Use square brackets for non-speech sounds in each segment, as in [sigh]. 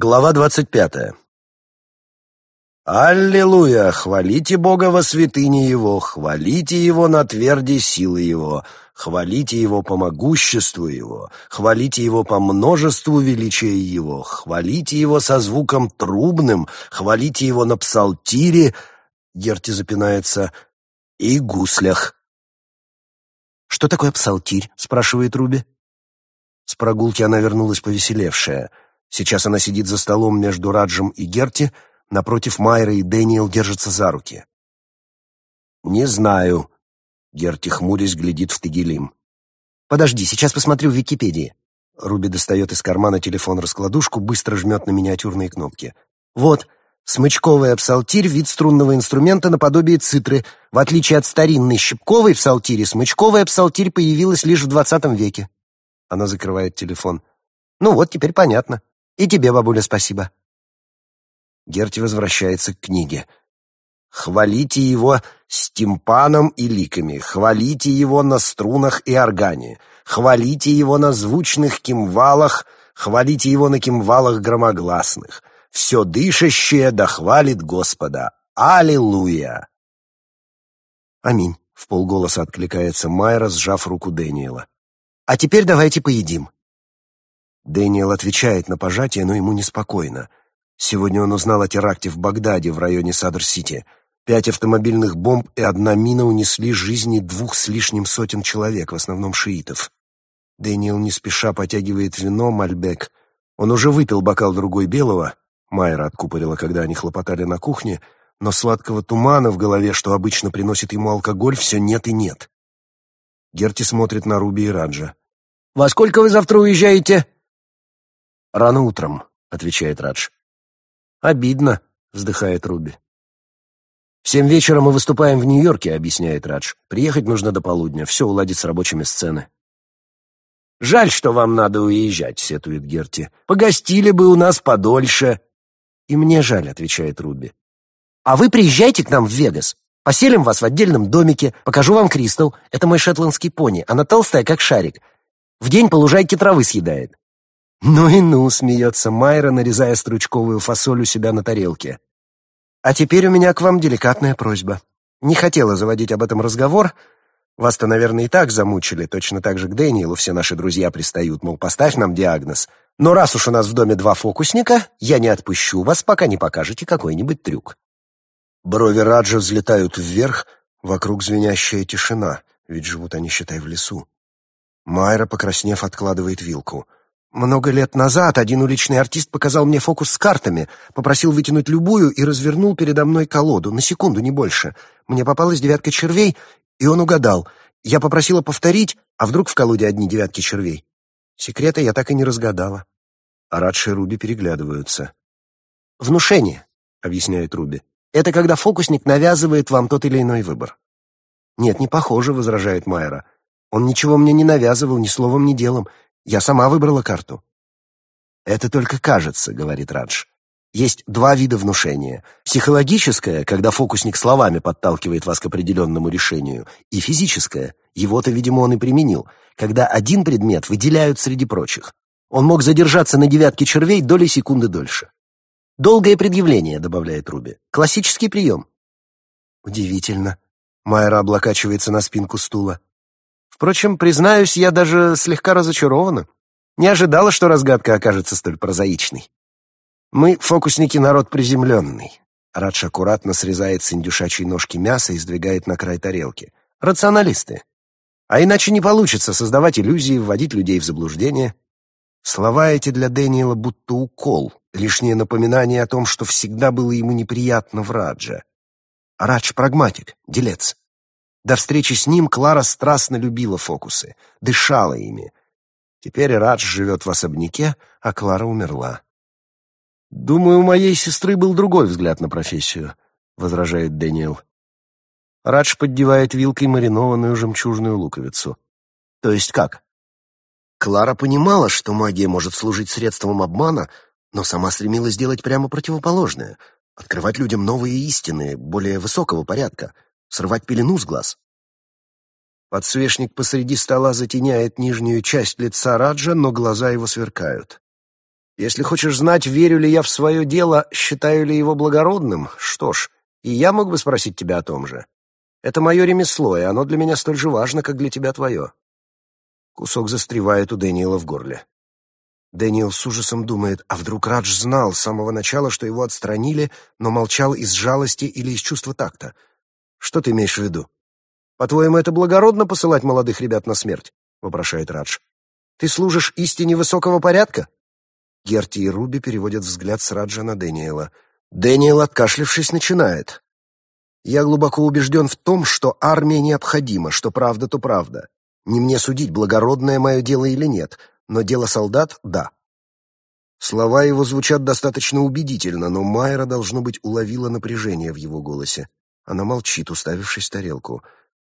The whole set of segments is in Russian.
Глава двадцать пятая. «Аллилуйя! Хвалите Бога во святыне Его, хвалите Его на тверди силы Его, хвалите Его по могуществу Его, хвалите Его по множеству величия Его, хвалите Его со звуком трубным, хвалите Его на псалтире, Герти запинается, и гуслях». «Что такое псалтирь?» — спрашивает Руби. С прогулки она вернулась повеселевшая. Сейчас она сидит за столом между Раджем и Герти, напротив Майра и Дэниел держатся за руки. «Не знаю», — Герти хмурясь глядит в Тагилим. «Подожди, сейчас посмотрю в Википедии». Руби достает из кармана телефон-раскладушку, быстро жмет на миниатюрные кнопки. «Вот, смычковый псалтирь — вид струнного инструмента наподобие цитры. В отличие от старинной щипковой псалтири, смычковая псалтирь появилась лишь в двадцатом веке». Она закрывает телефон. «Ну вот, теперь понятно. И тебе, бабуля, спасибо». Герти возвращается к книге. «Хвалите его с тимпаном и ликами, хвалите его на струнах и органе, хвалите его на звучных кимвалах, хвалите его на кимвалах громогласных. Все дышащее да хвалит Господа. Аллилуйя!» «Аминь», — в полголоса откликается Майра, сжав руку Дэниела. А теперь давайте поедим». Дэниел отвечает на пожатие, но ему неспокойно. Сегодня он узнал о теракте в Багдаде в районе Садр-Сити. Пять автомобильных бомб и одна мина унесли жизни двух с лишним сотен человек, в основном шиитов. Дэниел не спеша потягивает вино, мальбек. Он уже выпил бокал другой белого, Майра откупорила, когда они хлопотали на кухне, но сладкого тумана в голове, что обычно приносит ему алкоголь, все нет и нет. Герти смотрит на Руби и Раджа. «Во сколько вы завтра уезжаете?» «Рано утром», — отвечает Радж. «Обидно», — вздыхает Руби. «В семь вечера мы выступаем в Нью-Йорке», — объясняет Радж. «Приехать нужно до полудня, все уладить с рабочими сцены». «Жаль, что вам надо уезжать», — сетует Герти. «Погостили бы у нас подольше». «И мне жаль», — отвечает Руби. «А вы приезжайте к нам в Вегас. Поселим вас в отдельном домике, покажу вам Кристал. Это мой шотландский пони. Она толстая, как шарик. В день по лужайке травы съедает». «Ну и ну», — смеется Майра, нарезая стручковую фасоль у себя на тарелке. «А теперь у меня к вам деликатная просьба. Не хотела заводить об этом разговор. Вас-то, наверное, и так замучили. Точно так же к Дэниелу все наши друзья пристают, мол, поставь нам диагноз. Но раз уж у нас в доме два фокусника, я не отпущу вас, пока не покажете какой-нибудь трюк. Брови Раджа взлетают вверх, вокруг звенящая тишина, ведь живут они, считай, в лесу. Майра, покраснев, откладывает вилку. Много лет назад один уличный артист показал мне фокус с картами, попросил вытянуть любую и развернул передо мной колоду, на секунду, не больше. Мне попалась девятка червей, и он угадал. Я попросила повторить, а вдруг в колоде одни девятки червей. Секрета я так и не разгадала. А Радж и Руби переглядываются. «Внушение», — объясняет Руби. Это когда фокусник навязывает вам тот или иной выбор. Нет, не похоже, возражает Майра. Он ничего мне не навязывал ни словом, ни делом. Я сама выбрала карту. Это только кажется, говорит Радж. Есть два вида внушения. Психологическое, когда фокусник словами подталкивает вас к определенному решению, и физическое, его-то, видимо, он и применил, когда один предмет выделяют среди прочих. Он мог задержаться на девятке червей доли секунды дольше. «Долгое предъявление», — добавляет Руби. «Классический прием». Удивительно. Майра облокачивается на спинку стула. Впрочем, признаюсь, я даже слегка разочарована. Не ожидала, что разгадка окажется столь прозаичной. Мы, фокусники, народ приземленный. Радж аккуратно срезает с индюшачьей ножки мясо и сдвигает на край тарелки. Рационалисты. А иначе не получится создавать иллюзии, вводить людей в заблуждение. Слова эти для Дэниела будто укол, лишнее напоминание о том, что всегда было ему неприятно в Радже. Радж — прагматик, делец. До встречи с ним Клара страстно любила фокусы, дышала ими. Теперь Радж живет в особняке, а Клара умерла. «Думаю, у моей сестры был другой взгляд на профессию», — возражает Дэниел. Радж поддевает вилкой маринованную жемчужную луковицу. «То есть как?» Клара понимала, что магия может служить средством обмана, но сама стремилась сделать прямо противоположное — открывать людям новые истины, более высокого порядка, срывать пелену с глаз. Подсвечник посреди стола затеняет нижнюю часть лица Раджа, но глаза его сверкают. Если хочешь знать, верю ли я в свое дело, считаю ли его благородным, что ж, и я мог бы спросить тебя о том же. Это мое ремесло, и оно для меня столь же важно, как для тебя твое. Кусок застревает у Дэниела в горле. Дэниел с ужасом думает, а вдруг Радж знал с самого начала, что его отстранили, но молчал из жалости или из чувства такта. Что ты имеешь в виду? По-твоему, это благородно посылать молодых ребят на смерть? вопрошает Радж. Ты служишь истине высокого порядка? Герти и Руби переводят взгляд с Раджа на Дэниела. Дэниел, откашлившись, начинает. «Я глубоко убежден в том, что армия необходима, что правда, то правда. Не мне судить, благородное мое дело или нет, но дело солдат — да». Слова его звучат достаточно убедительно, но Майра, должно быть, уловила напряжение в его голосе. Она молчит, уставившись в тарелку.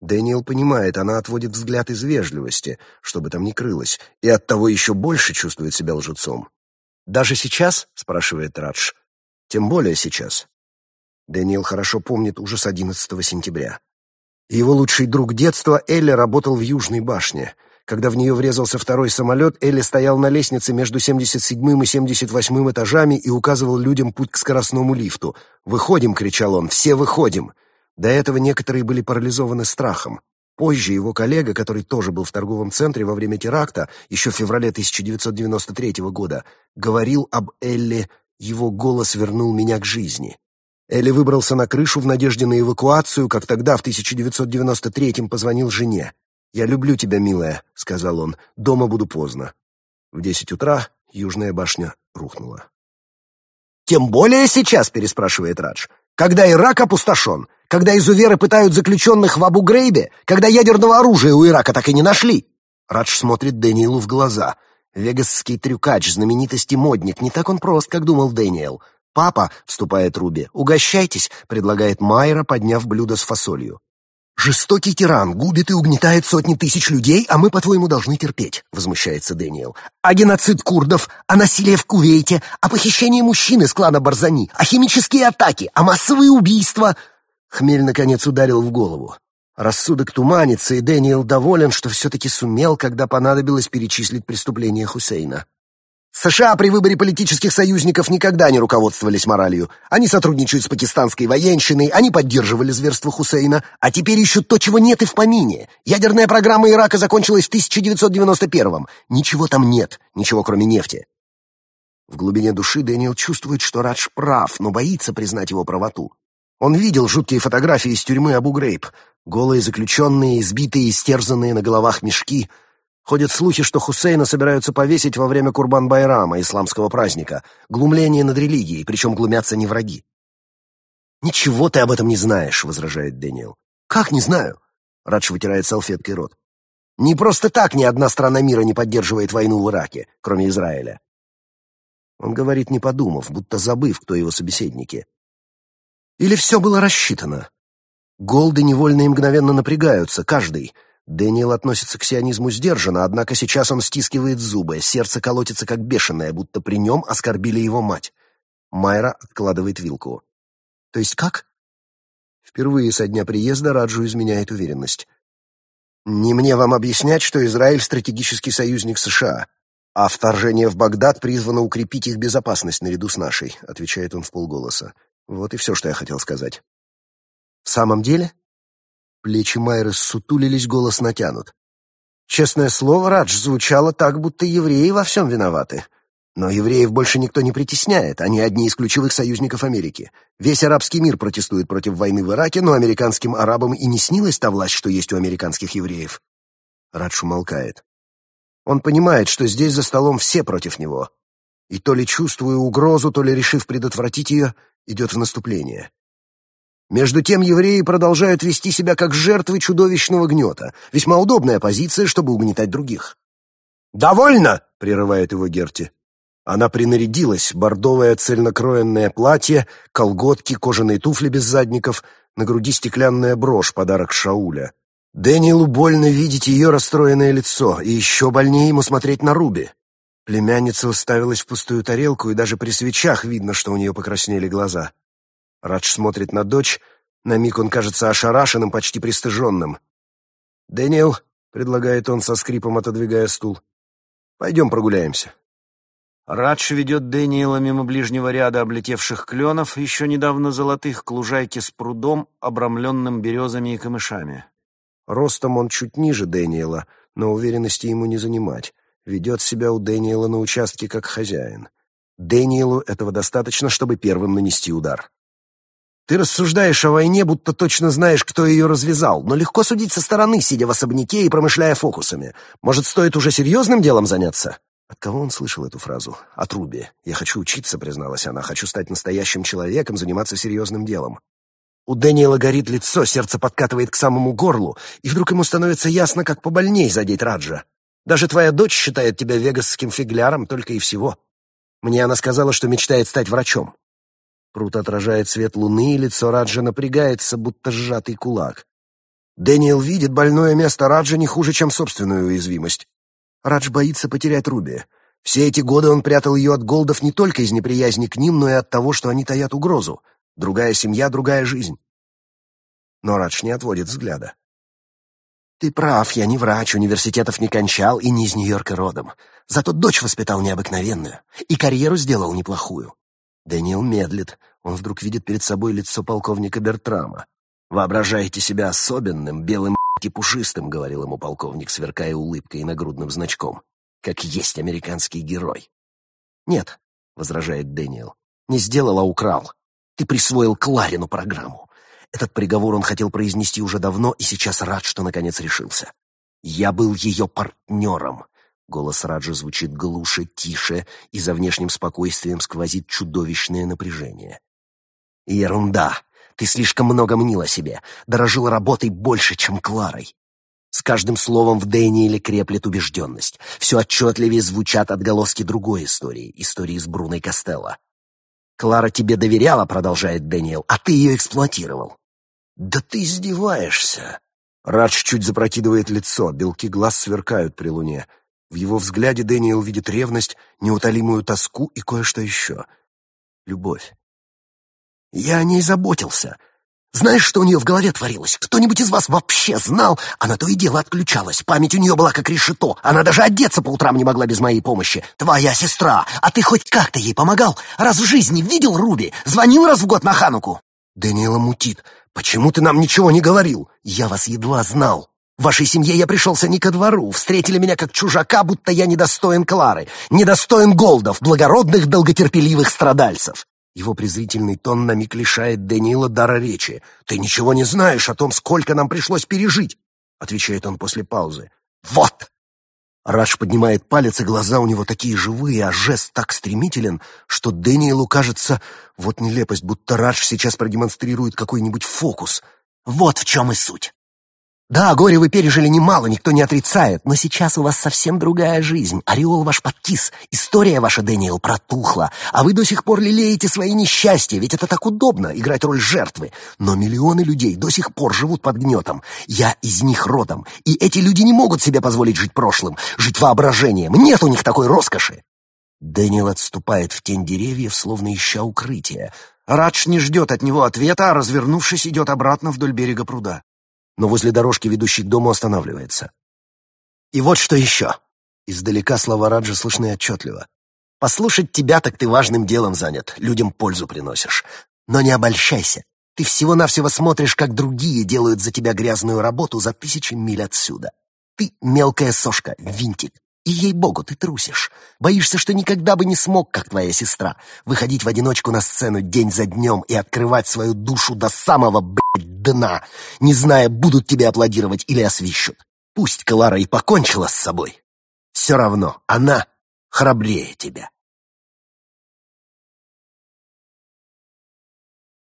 Дэниел понимает, она отводит взгляд из вежливости, чтобы там ни крылось, и оттого еще больше чувствует себя лжецом. «Даже сейчас?» — спрашивает Радж. «Тем более сейчас». Дэниел хорошо помнит ужас 11 сентября. Его лучший друг детства Элли работал в Южной башне. Когда в нее врезался второй самолет, Элли стоял на лестнице между 77 и 78 этажами и указывал людям путь к скоростному лифту. «Выходим!» — кричал он. «Все выходим!» До этого некоторые были парализованы страхом. Позже его коллега, который тоже был в торговом центре во время теракта, еще в феврале 1993 года, говорил об Элли, его голос вернул меня к жизни. Элли выбрался на крышу в надежде на эвакуацию, как тогда, в 1993-м, позвонил жене. «Я люблю тебя, милая», — сказал он, — «дома буду поздно». В десять утра южная башня рухнула. «Тем более сейчас», — переспрашивает Радж, — «когда Ирак опустошен, когда изуверы пытают заключенных в Абу-Грейбе? Когда ядерного оружия у Ирака так и не нашли?» Радж смотрит Дэниелу в глаза. Вегасский трюкач, знаменитости модник. Не так он прост, как думал Дэниел. «Папа», — вступает Руби, — «угощайтесь», — предлагает Майра, подняв блюдо с фасолью. «Жестокий тиран губит и угнетает сотни тысяч людей, а мы, по-твоему, должны терпеть», — возмущается Дэниел. «А геноцид курдов, а насилие в Кувейте, а похищение мужчин из клана Барзани, а химические атаки, а массовые убийства...» Хмель, наконец, ударил в голову. Рассудок туманится, и Дэниел доволен, что все-таки сумел, когда понадобилось перечислить преступления Хусейна. США при выборе политических союзников никогда не руководствовались моралью. Они сотрудничают с пакистанской военщиной, они поддерживали зверство Хусейна, а теперь ищут то, чего нет и в помине. Ядерная программа Ирака закончилась в 1991-м. Ничего там нет, ничего кроме нефти. В глубине души Дэниел чувствует, что Радж прав, но боится признать его правоту. Он видел жуткие фотографии из тюрьмы Абу-Грейб. Голые заключенные, избитые, истерзанные на головах мешки. Ходят слухи, что Хусейна собираются повесить во время Курбан-Байрама, исламского праздника. Глумление над религией, причем глумятся не враги. «Ничего ты об этом не знаешь», — возражает Дэниел. «Как не знаю?» — Радж вытирает салфеткой рот. «Не просто так ни одна страна мира не поддерживает войну в Ираке, кроме Израиля». Он говорит, не подумав, будто забыв, кто его собеседники. Или все было рассчитано? Голды невольно и мгновенно напрягаются, каждый. Дэниел относится к сионизму сдержанно, однако сейчас он стискивает зубы, сердце колотится как бешеное, будто при нем оскорбили его мать. Майра откладывает вилку. «То есть как?» Впервые со дня приезда Раджу изменяет уверенность. «Не мне вам объяснять, что Израиль — стратегический союзник США, а вторжение в Багдад призвано укрепить их безопасность наряду с нашей», — отвечает он в полголоса. Вот и все, что я хотел сказать. В самом деле? Плечи Майры сутулились, голос натянут. Честное слово, Радж звучало так, будто евреи во всем виноваты. Но евреев больше никто не притесняет, они одни из ключевых союзников Америки. Весь арабский мир протестует против войны в Ираке, но американским арабам и не снилась та власть, что есть у американских евреев. Радж умолкает. Он понимает, что здесь за столом все против него. И то ли чувствуя угрозу, то ли решив предотвратить ее, идет в наступление. Между тем евреи продолжают вести себя как жертвы чудовищного гнета. Весьма удобная позиция, чтобы угнетать других. «Довольно!» — прерывает его Герти. Она принарядилась, бордовое цельнокроенное платье, колготки, кожаные туфли без задников, на груди стеклянная брошь, подарок Шауля. Дэниелу больно видеть ее расстроенное лицо, и еще больнее ему смотреть на Руби. Племянница уставилась в пустую тарелку, и даже при свечах видно, что у нее покраснели глаза. Радж смотрит на дочь, на миг он кажется ошарашенным, почти пристыженным. «Дэниел», — предлагает он со скрипом, отодвигая стул, — «пойдем прогуляемся». Радж ведет Дэниела мимо ближнего ряда облетевших кленов, еще недавно золотых, к лужайке с прудом, обрамленным березами и камышами. Ростом он чуть ниже Дэниела, но уверенности ему не занимать. Ведет себя у Дэниела на участке как хозяин. Дэниелу этого достаточно, чтобы первым нанести удар. Ты рассуждаешь о войне, будто точно знаешь, кто ее развязал, но легко судить со стороны, сидя в особняке и промышляя фокусами. Может, стоит уже серьезным делом заняться? От кого он слышал эту фразу? От Руби. «Я хочу учиться», — призналась она. «Хочу стать настоящим человеком, заниматься серьезным делом». У Дэниела горит лицо, сердце подкатывает к самому горлу, и вдруг ему становится ясно, как побольней задеть Раджа. Даже твоя дочь считает тебя вегасским фигляром только и всего. Мне она сказала, что мечтает стать врачом. Прут отражает свет луны, лицо Раджа напрягается, будто сжатый кулак. Дэниел видит больное место Раджа не хуже, чем собственную уязвимость. Радж боится потерять Руби. Все эти годы он прятал ее от голдов не только из неприязни к ним, но и от того, что они таят угрозу. Другая семья, другая жизнь. Но Радж не отводит взгляда. «Ты прав, я не врач, университетов не кончал и не из Нью-Йорка родом. Зато дочь воспитал необыкновенную и карьеру сделал неплохую. Дэниел медлит. Он вдруг видит перед собой лицо полковника Бертрама. «Воображаете себя особенным, белым [laughs] и пушистым», — говорил ему полковник, сверкая улыбкой и нагрудным значком. «Как есть американский герой». «Нет», — возражает Дэниел, — «не сделал, а украл. Ты присвоил Кларину программу. Этот приговор он хотел произнести уже давно и сейчас рад, что наконец решился. Я был ее партнером, Голос Раджа звучит глуше, тише, и за внешним спокойствием сквозит чудовищное напряжение. «Ерунда! Ты слишком много мнил о себе, дорожил работой больше, чем Кларой. С каждым словом в Дэниеле креплет убежденность. Все отчетливее звучат отголоски другой истории, истории с Бруной Костелло. «Клара тебе доверяла», — продолжает Дэниел, — «а ты ее эксплуатировал». «Да ты издеваешься!» Радж чуть запрокидывает лицо, белки глаз сверкают при луне. В его взгляде Дэниел видит ревность, неутолимую тоску и кое-что еще. Любовь. Я о ней заботился. Знаешь, что у нее в голове творилось? Кто-нибудь из вас вообще знал? Она то и дело отключалась. Память у нее была как решето. Она даже одеться по утрам не могла без моей помощи. Твоя сестра. А ты хоть как-то ей помогал? Раз в жизни видел Руби? Звонил раз в год на Хануку? Дэниела мутит. Почему ты нам ничего не говорил? Я вас едва знал. Вашей семье я пришелся не ко двору, встретили меня как чужака, будто я недостоин Клары, недостоин Голдов, благородных, долготерпеливых страдальцев. Его презрительный тон на миг лишает Даниила дара речи. «Ты ничего не знаешь о том, сколько нам пришлось пережить», — отвечает он после паузы. «Вот!» Раш поднимает палец, и глаза у него такие живые, а жест так стремителен, что Дэниелу кажется, вот нелепость, будто Раш сейчас продемонстрирует какой-нибудь фокус. Вот в чем и суть. Да, горе вы пережили немало, никто не отрицает, но сейчас у вас совсем другая жизнь. Ореол ваш подкис, история ваша, Дэниел, протухла, а вы до сих пор лелеете свои несчастья, ведь это так удобно, играть роль жертвы. Но миллионы людей до сих пор живут под гнетом. Я из них родом, и эти люди не могут себе позволить жить прошлым, жить воображением. Нет у них такой роскоши. Дэниел отступает в тень деревьев, словно ища укрытия. Радж не ждет от него ответа, а, развернувшись, идет обратно вдоль берега пруда но возле дорожки, ведущей к дому, останавливается. И вот что еще. Издалека слова Раджа слышны отчетливо. «Послушать тебя, так ты важным делом занят, людям пользу приносишь. Но не обольщайся. Ты всего-навсего смотришь, как другие делают за тебя грязную работу за тысячи миль отсюда. Ты мелкая сошка, винтик. И, ей-богу, ты трусишь. Боишься, что никогда бы не смог, как твоя сестра, выходить в одиночку на сцену день за днем и открывать свою душу до самого, блядь, дна, не зная, будут тебе аплодировать или освищут. Пусть Клара и покончила с собой. Все равно она храбрее тебя.